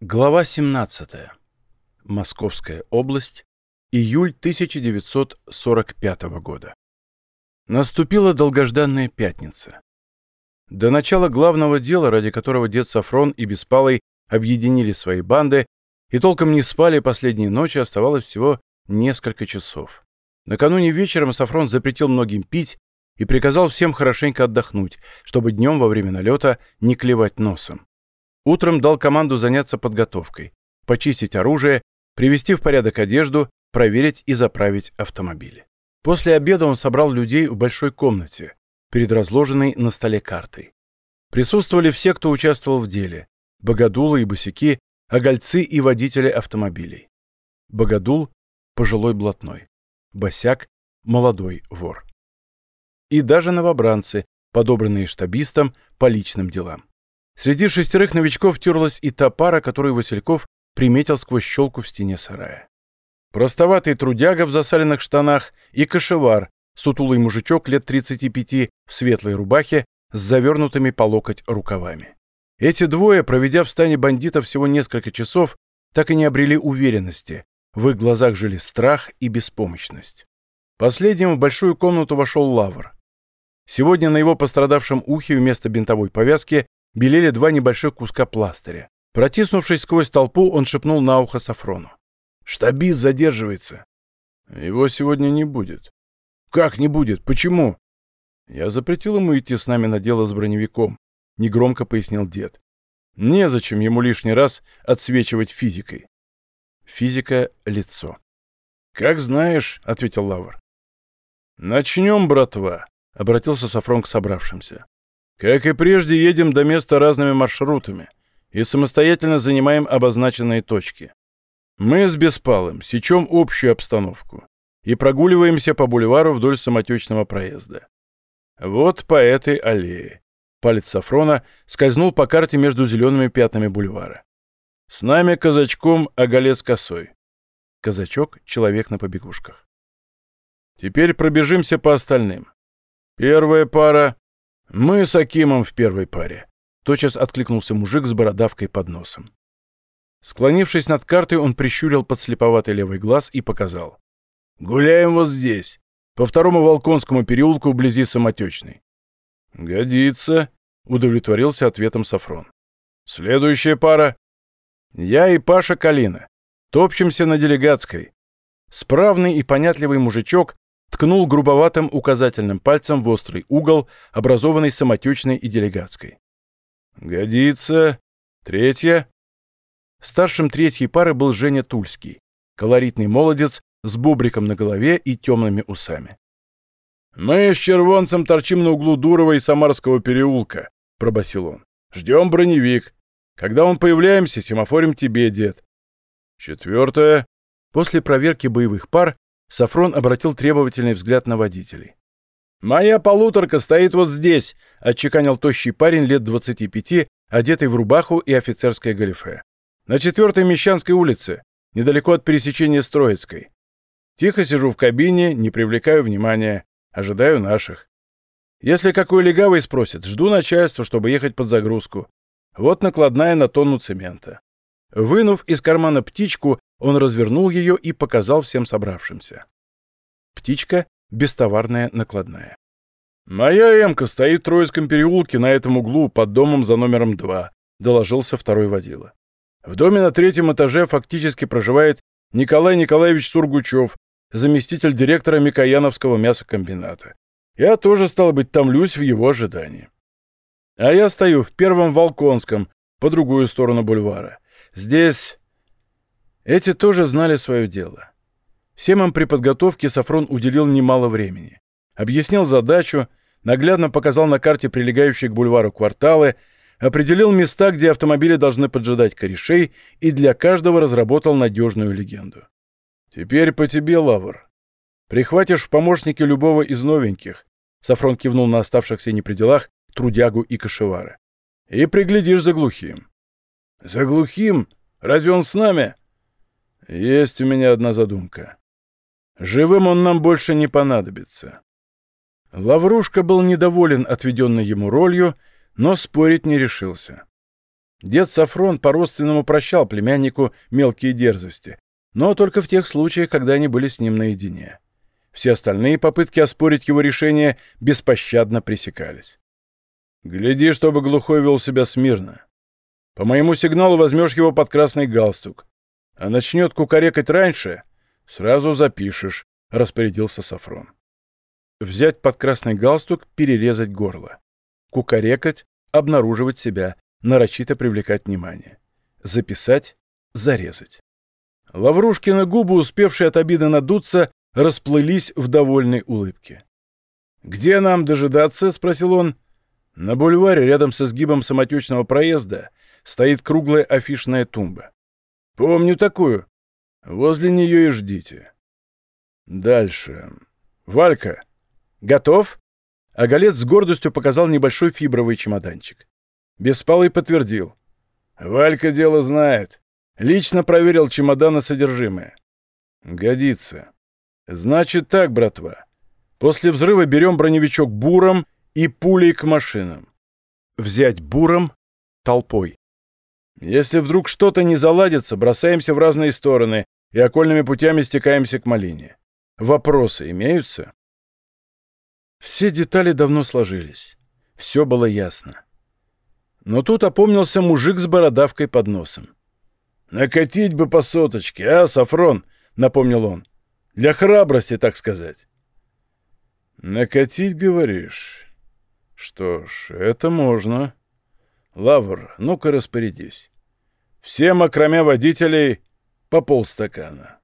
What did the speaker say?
Глава 17. Московская область. Июль 1945 года. Наступила долгожданная пятница. До начала главного дела, ради которого дед Сафрон и Беспалый объединили свои банды и толком не спали последние ночи, оставалось всего несколько часов. Накануне вечером Сафрон запретил многим пить и приказал всем хорошенько отдохнуть, чтобы днем во время налета не клевать носом. Утром дал команду заняться подготовкой, почистить оружие, привести в порядок одежду, проверить и заправить автомобили. После обеда он собрал людей в большой комнате, перед разложенной на столе картой. Присутствовали все, кто участвовал в деле – богодулы и босяки, огольцы и водители автомобилей. Богодул – пожилой блатной, босяк – молодой вор. И даже новобранцы, подобранные штабистом по личным делам. Среди шестерых новичков терлась и та пара, которую Васильков приметил сквозь щелку в стене сарая. Простоватый трудяга в засаленных штанах и кошевар, сутулый мужичок лет 35 в светлой рубахе с завернутыми по локоть рукавами. Эти двое, проведя в стане бандитов всего несколько часов, так и не обрели уверенности. В их глазах жили страх и беспомощность. Последним в большую комнату вошел Лавр. Сегодня на его пострадавшем ухе вместо бинтовой повязки белели два небольших куска пластыря. Протиснувшись сквозь толпу, он шепнул на ухо Сафрону. «Штабист задерживается». «Его сегодня не будет». «Как не будет? Почему?» «Я запретил ему идти с нами на дело с броневиком», — негромко пояснил дед. «Незачем ему лишний раз отсвечивать физикой». Физика — лицо. «Как знаешь», — ответил Лавр. «Начнем, братва», — обратился Сафрон к собравшимся. Как и прежде, едем до места разными маршрутами и самостоятельно занимаем обозначенные точки. Мы с Беспалым сечем общую обстановку и прогуливаемся по бульвару вдоль самотечного проезда. Вот по этой аллее. Палец Сафрона скользнул по карте между зелеными пятнами бульвара. С нами казачком оголец косой. Казачок — человек на побегушках. Теперь пробежимся по остальным. Первая пара «Мы с Акимом в первой паре», — тотчас откликнулся мужик с бородавкой под носом. Склонившись над картой, он прищурил подслеповатый левый глаз и показал. «Гуляем вот здесь, по второму Волконскому переулку вблизи Самотечной». «Годится», — удовлетворился ответом Сафрон. «Следующая пара. Я и Паша Калина. Топчемся на делегатской. Справный и понятливый мужичок ткнул грубоватым указательным пальцем в острый угол, образованный самотечной и делегатской. «Годится. Третья». Старшим третьей пары был Женя Тульский, колоритный молодец с бобриком на голове и темными усами. «Мы с червонцем торчим на углу Дурова и Самарского переулка», — пробасил он. «Ждем броневик. Когда он появляемся, семафорим тебе, дед». Четвертое. После проверки боевых пар Сафрон обратил требовательный взгляд на водителей. «Моя полуторка стоит вот здесь», — отчеканил тощий парень лет 25, одетый в рубаху и офицерское галифе. «На четвертой Мещанской улице, недалеко от пересечения с Троицкой. Тихо сижу в кабине, не привлекаю внимания, ожидаю наших. Если какой легавый спросит, жду начальства, чтобы ехать под загрузку. Вот накладная на тонну цемента». Вынув из кармана птичку, он развернул ее и показал всем собравшимся. Птичка — бестоварная накладная. «Моя эмка стоит в Троицком переулке на этом углу под домом за номером два», — доложился второй водила. «В доме на третьем этаже фактически проживает Николай Николаевич Сургучев, заместитель директора Микояновского мясокомбината. Я тоже, стал быть, томлюсь в его ожидании. А я стою в первом Волконском, по другую сторону бульвара. Здесь эти тоже знали свое дело. Всем им при подготовке Сафрон уделил немало времени. Объяснил задачу, наглядно показал на карте прилегающие к бульвару кварталы, определил места, где автомобили должны поджидать корешей, и для каждого разработал надежную легенду. «Теперь по тебе, Лавр. Прихватишь в помощники любого из новеньких», Сафрон кивнул на оставшихся не при делах трудягу и кошевара. «И приглядишь за глухим». «За глухим? Разве он с нами?» Есть у меня одна задумка. Живым он нам больше не понадобится. Лаврушка был недоволен отведенной ему ролью, но спорить не решился. Дед Сафрон по-родственному прощал племяннику мелкие дерзости, но только в тех случаях, когда они были с ним наедине. Все остальные попытки оспорить его решение беспощадно пресекались. «Гляди, чтобы глухой вел себя смирно. По моему сигналу возьмешь его под красный галстук. А начнет кукарекать раньше, сразу запишешь», — распорядился Сафрон. Взять под красный галстук, перерезать горло. Кукарекать, обнаруживать себя, нарочито привлекать внимание. Записать, зарезать. Лаврушкины губы, успевшие от обиды надуться, расплылись в довольной улыбке. «Где нам дожидаться?» — спросил он. На бульваре, рядом со сгибом самотечного проезда, стоит круглая афишная тумба. «Помню такую. Возле нее и ждите». «Дальше. Валька, готов?» Оголец с гордостью показал небольшой фибровый чемоданчик. Беспалый подтвердил. «Валька дело знает. Лично проверил чемодан на содержимое». «Годится. Значит так, братва. После взрыва берем броневичок буром и пулей к машинам. Взять буром толпой. Если вдруг что-то не заладится, бросаемся в разные стороны и окольными путями стекаемся к малине. Вопросы имеются? Все детали давно сложились. Все было ясно. Но тут опомнился мужик с бородавкой под носом. «Накатить бы по соточке, а, Сафрон?» — напомнил он. «Для храбрости, так сказать». «Накатить, говоришь? Что ж, это можно. Лавр, ну-ка распорядись. Всем, окромя водителей, по полстакана».